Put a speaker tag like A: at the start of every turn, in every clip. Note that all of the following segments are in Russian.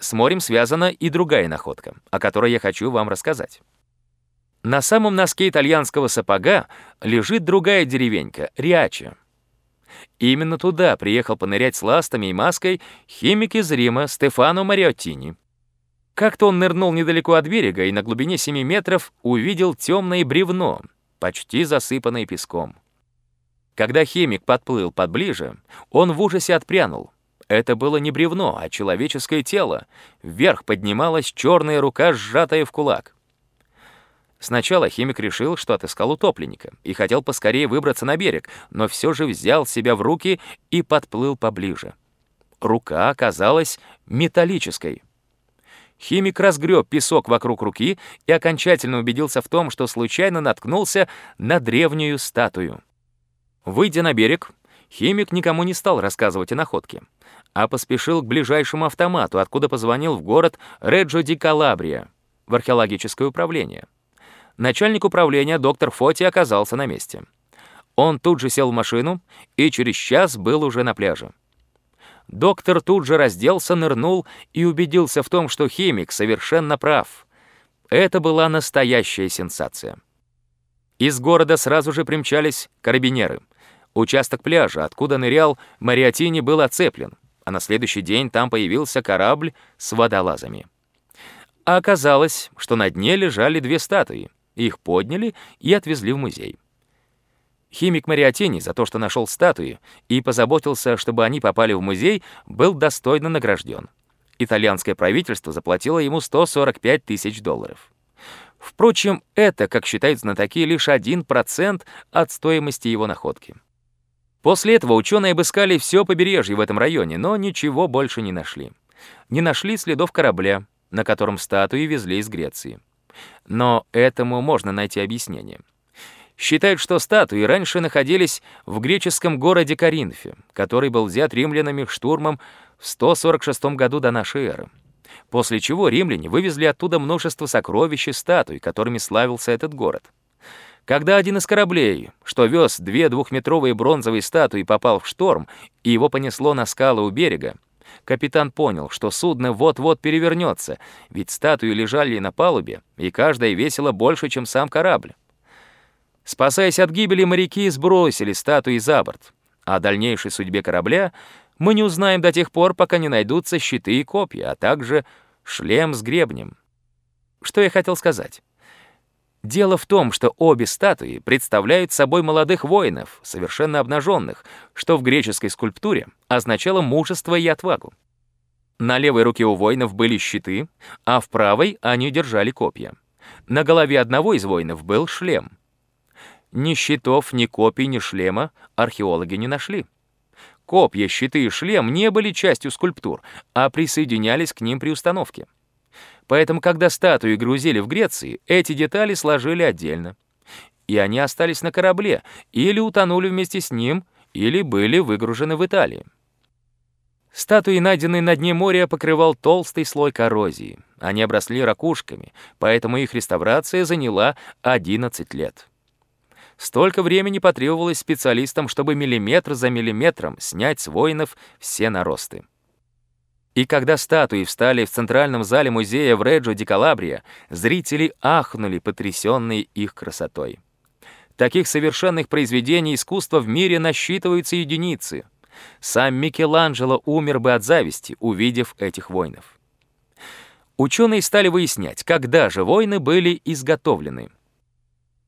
A: с морем связана и другая находка, о которой я хочу вам рассказать. На самом носке итальянского сапога лежит другая деревенька — Риача. Именно туда приехал понырять с ластами и маской химик из Рима Стефано Мариоттини. Как-то он нырнул недалеко от берега и на глубине 7 метров увидел темное бревно, почти засыпанное песком. Когда химик подплыл подближе, он в ужасе отпрянул. Это было не бревно, а человеческое тело. Вверх поднималась черная рука, сжатая в кулак. Сначала химик решил, что отыскал утопленника и хотел поскорее выбраться на берег, но все же взял себя в руки и подплыл поближе. Рука оказалась металлической. Химик разгреб песок вокруг руки и окончательно убедился в том, что случайно наткнулся на древнюю статую. Выйдя на берег, химик никому не стал рассказывать о находке, а поспешил к ближайшему автомату, откуда позвонил в город Реджо ди Калабрия, в археологическое управление. Начальник управления доктор Фоти оказался на месте. Он тут же сел в машину и через час был уже на пляже. Доктор тут же разделся, нырнул и убедился в том, что химик совершенно прав. Это была настоящая сенсация. Из города сразу же примчались карабинеры. Участок пляжа, откуда нырял Мариатини, был оцеплен, а на следующий день там появился корабль с водолазами. А оказалось, что на дне лежали две статуи — их подняли и отвезли в музей. Химик Мариатини за то, что нашел статуи и позаботился, чтобы они попали в музей, был достойно награжден. Итальянское правительство заплатило ему 145 тысяч долларов. Впрочем, это, как считают знатоки, лишь 1% от стоимости его находки. После этого ученые обыскали все побережье в этом районе, но ничего больше не нашли. Не нашли следов корабля, на котором статуи везли из Греции. Но этому можно найти объяснение. Считают, что статуи раньше находились в греческом городе Коринфе, который был взят римлянами штурмом в 146 году до нашей эры. После чего римляне вывезли оттуда множество сокровищ и статуй, которыми славился этот город. Когда один из кораблей, что вез две двухметровые бронзовые статуи, попал в шторм, и его понесло на скалы у берега, Капитан понял, что судно вот-вот перевернется, ведь статуи лежали на палубе, и каждая весила больше, чем сам корабль. Спасаясь от гибели, моряки сбросили статуи за борт. О дальнейшей судьбе корабля мы не узнаем до тех пор, пока не найдутся щиты и копья, а также шлем с гребнем. Что я хотел сказать? Дело в том, что обе статуи представляют собой молодых воинов, совершенно обнаженных, что в греческой скульптуре означало мужество и отвагу. На левой руке у воинов были щиты, а в правой они держали копья. На голове одного из воинов был шлем. Ни щитов, ни копий, ни шлема археологи не нашли. Копья, щиты и шлем не были частью скульптур, а присоединялись к ним при установке. Поэтому, когда статуи грузили в Греции, эти детали сложили отдельно. И они остались на корабле, или утонули вместе с ним, или были выгружены в Италии. Статуи, найденные на дне моря, покрывал толстый слой коррозии. Они обросли ракушками, поэтому их реставрация заняла 11 лет. Столько времени потребовалось специалистам, чтобы миллиметр за миллиметром снять с воинов все наросты. И когда статуи встали в центральном зале музея в Реджо ди Калабрия, зрители ахнули, потрясенные их красотой. Таких совершенных произведений искусства в мире насчитываются единицы. Сам Микеланджело умер бы от зависти, увидев этих воинов. Ученые стали выяснять, когда же воины были изготовлены.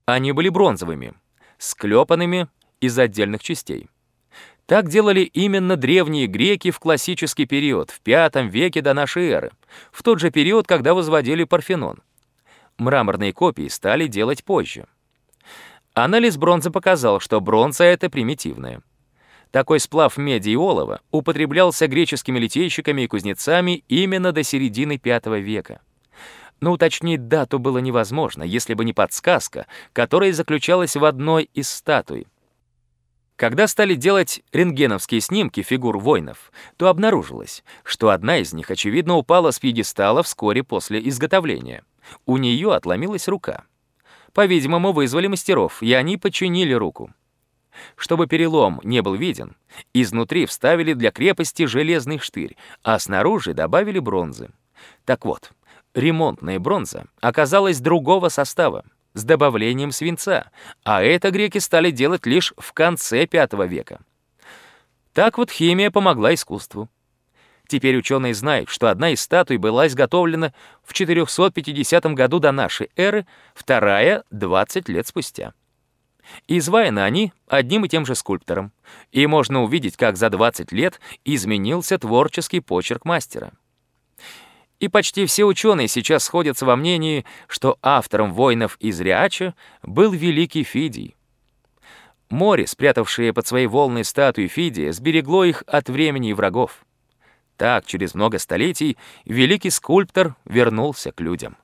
A: Они были бронзовыми, склепанными из отдельных частей. Так делали именно древние греки в классический период, в V веке до нашей эры, в тот же период, когда возводили Парфенон. Мраморные копии стали делать позже. Анализ бронзы показал, что бронза — это примитивная. Такой сплав меди и олова употреблялся греческими литейщиками и кузнецами именно до середины V века. Но уточнить дату было невозможно, если бы не подсказка, которая заключалась в одной из статуй. Когда стали делать рентгеновские снимки фигур воинов, то обнаружилось, что одна из них, очевидно, упала с пьедестала вскоре после изготовления. У нее отломилась рука. По-видимому, вызвали мастеров, и они починили руку. Чтобы перелом не был виден, изнутри вставили для крепости железный штырь, а снаружи добавили бронзы. Так вот, ремонтная бронза оказалась другого состава, с добавлением свинца, а это греки стали делать лишь в конце V века. Так вот химия помогла искусству. Теперь ученые знают, что одна из статуй была изготовлена в 450 году до нашей эры, вторая — 20 лет спустя. Изваяны они одним и тем же скульптором, и можно увидеть, как за 20 лет изменился творческий почерк мастера. И почти все ученые сейчас сходятся во мнении, что автором воинов из Риача был великий Фидий. Море, спрятавшее под своей волной статуи Фидия, сберегло их от времени и врагов. Так, через много столетий, великий скульптор вернулся к людям.